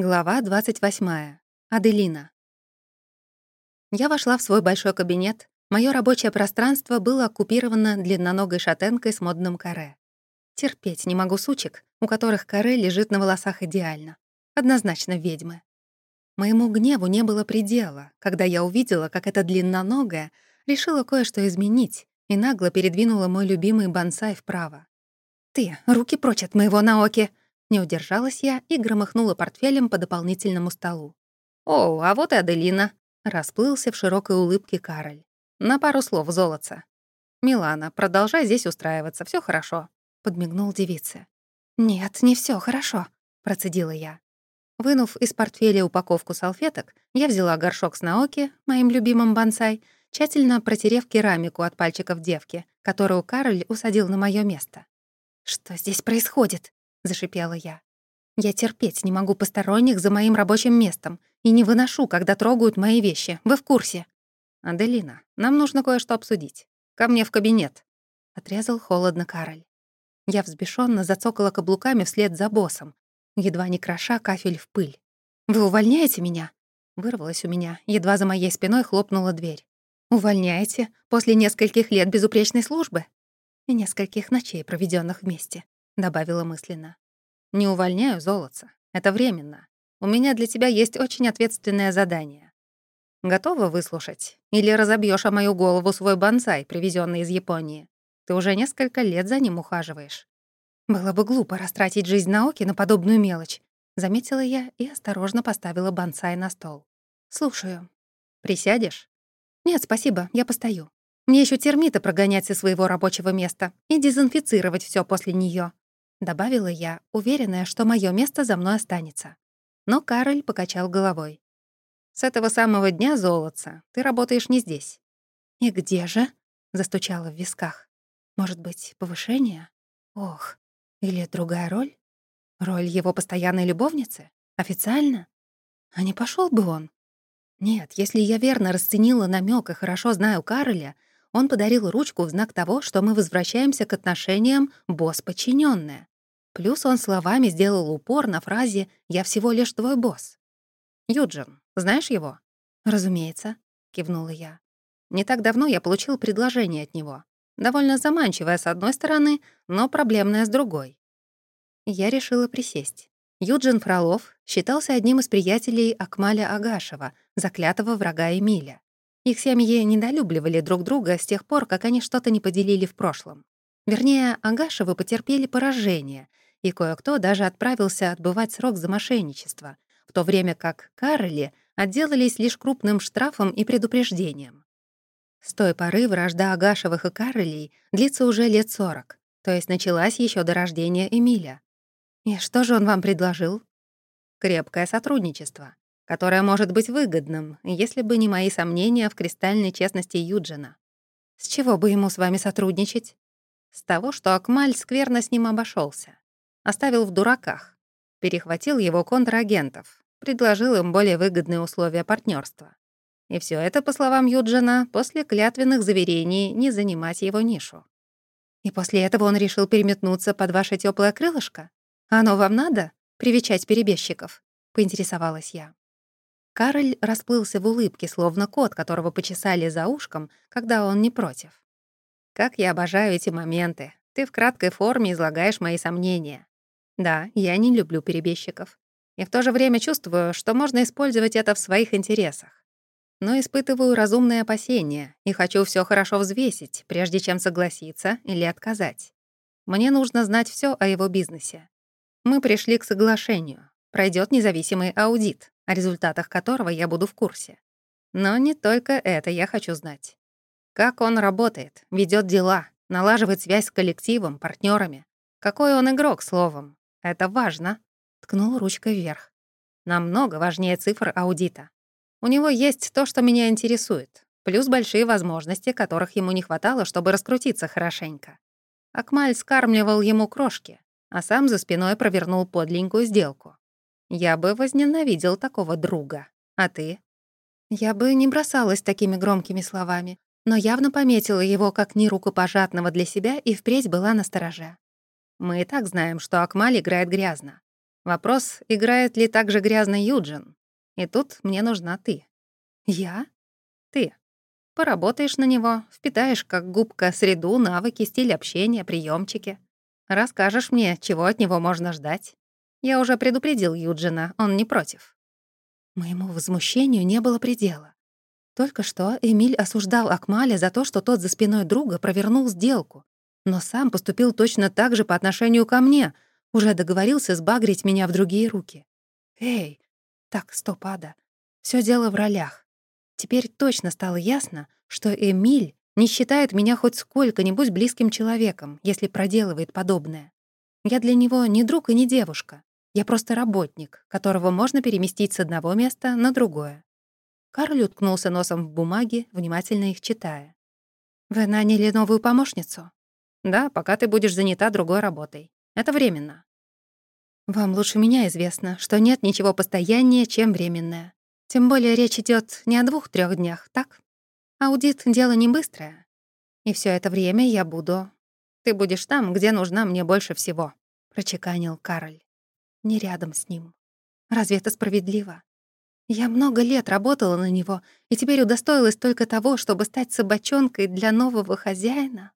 Глава 28. Аделина. Я вошла в свой большой кабинет. Моё рабочее пространство было оккупировано длинноногой шатенкой с модным каре. Терпеть не могу сучек, у которых каре лежит на волосах идеально. Однозначно ведьмы. Моему гневу не было предела, когда я увидела, как эта длинноногая решила кое-что изменить и нагло передвинула мой любимый бонсай вправо. «Ты, руки прочь от моего Наоки!» Не удержалась я и громыхнула портфелем по дополнительному столу. «О, а вот и Аделина!» — расплылся в широкой улыбке Кароль. «На пару слов золотца». «Милана, продолжай здесь устраиваться, все хорошо», — подмигнул девице. «Нет, не все хорошо», — процедила я. Вынув из портфеля упаковку салфеток, я взяла горшок с Наоки, моим любимым бонсай, тщательно протерев керамику от пальчиков девки, которую Кароль усадил на моё место. «Что здесь происходит?» — зашипела я. «Я терпеть не могу посторонних за моим рабочим местом и не выношу, когда трогают мои вещи. Вы в курсе?» «Аделина, нам нужно кое-что обсудить. Ко мне в кабинет», — отрезал холодно Кароль. Я взбешенно зацокала каблуками вслед за боссом, едва не кроша кафель в пыль. «Вы увольняете меня?» Вырвалось у меня, едва за моей спиной хлопнула дверь. «Увольняете? После нескольких лет безупречной службы?» «И нескольких ночей, проведенных вместе добавила мысленно. «Не увольняю золотца. Это временно. У меня для тебя есть очень ответственное задание. Готова выслушать? Или разобьешь о мою голову свой бонсай, привезенный из Японии? Ты уже несколько лет за ним ухаживаешь. Было бы глупо растратить жизнь науки на подобную мелочь, заметила я и осторожно поставила бонсай на стол. Слушаю. Присядешь? Нет, спасибо, я постою. Мне еще термиты прогонять со своего рабочего места и дезинфицировать все после нее. Добавила я, уверенная, что мое место за мной останется. Но Кароль покачал головой. «С этого самого дня, золотца, ты работаешь не здесь». «И где же?» — застучала в висках. «Может быть, повышение? Ох, или другая роль? Роль его постоянной любовницы? Официально? А не пошел бы он? Нет, если я верно расценила намек и хорошо знаю Кароля, он подарил ручку в знак того, что мы возвращаемся к отношениям босс-подчинённая. Плюс он словами сделал упор на фразе «я всего лишь твой босс». «Юджин, знаешь его?» «Разумеется», — кивнула я. «Не так давно я получил предложение от него. Довольно заманчивое с одной стороны, но проблемное с другой». Я решила присесть. Юджин Фролов считался одним из приятелей Акмаля Агашева, заклятого врага Эмиля. Их семьи недолюбливали друг друга с тех пор, как они что-то не поделили в прошлом. Вернее, Агашевы потерпели поражение, и кое-кто даже отправился отбывать срок за мошенничество, в то время как Карли отделались лишь крупным штрафом и предупреждением. С той поры вражда Агашевых и Карлей длится уже лет сорок, то есть началась еще до рождения Эмиля. И что же он вам предложил? Крепкое сотрудничество, которое может быть выгодным, если бы не мои сомнения в кристальной честности Юджина. С чего бы ему с вами сотрудничать? С того, что Акмаль скверно с ним обошелся, Оставил в дураках. Перехватил его контрагентов. Предложил им более выгодные условия партнерства. И все это, по словам Юджина, после клятвенных заверений не занимать его нишу. И после этого он решил переметнуться под ваше теплое крылышко? Оно вам надо? Привечать перебежчиков? Поинтересовалась я. Кароль расплылся в улыбке, словно кот, которого почесали за ушком, когда он не против. Как я обожаю эти моменты. Ты в краткой форме излагаешь мои сомнения. Да, я не люблю перебежчиков. И в то же время чувствую, что можно использовать это в своих интересах. Но испытываю разумные опасения и хочу все хорошо взвесить, прежде чем согласиться или отказать. Мне нужно знать все о его бизнесе. Мы пришли к соглашению. Пройдет независимый аудит, о результатах которого я буду в курсе. Но не только это я хочу знать. Как он работает, ведет дела, налаживает связь с коллективом, партнерами. Какой он игрок, словом. Это важно. Ткнул ручкой вверх. Намного важнее цифр аудита. У него есть то, что меня интересует, плюс большие возможности, которых ему не хватало, чтобы раскрутиться хорошенько. Акмаль скармливал ему крошки, а сам за спиной провернул подленькую сделку. Я бы возненавидел такого друга. А ты? Я бы не бросалась такими громкими словами, но явно пометила его как нерукопожатного для себя и впредь была на стороже. Мы и так знаем, что Акмаль играет грязно. Вопрос, играет ли так же грязно Юджин. И тут мне нужна ты. Я? Ты. Поработаешь на него, впитаешь как губка среду, навыки, стиль общения, приемчики. Расскажешь мне, чего от него можно ждать. Я уже предупредил Юджина, он не против. Моему возмущению не было предела. Только что Эмиль осуждал Акмаля за то, что тот за спиной друга провернул сделку, но сам поступил точно так же по отношению ко мне, уже договорился сбагрить меня в другие руки. Эй, так, стоп, Ада. Всё дело в ролях. Теперь точно стало ясно, что Эмиль не считает меня хоть сколько-нибудь близким человеком, если проделывает подобное. Я для него не друг и не девушка. Я просто работник, которого можно переместить с одного места на другое. Карл уткнулся носом в бумаги, внимательно их читая. «Вы наняли новую помощницу?» «Да, пока ты будешь занята другой работой. Это временно». «Вам лучше меня известно, что нет ничего постояннее, чем временное. Тем более речь идет не о двух трех днях, так? Аудит — дело не быстрое. И все это время я буду... Ты будешь там, где нужна мне больше всего», — прочеканил Кароль не рядом с ним. Разве это справедливо? Я много лет работала на него, и теперь удостоилась только того, чтобы стать собачонкой для нового хозяина.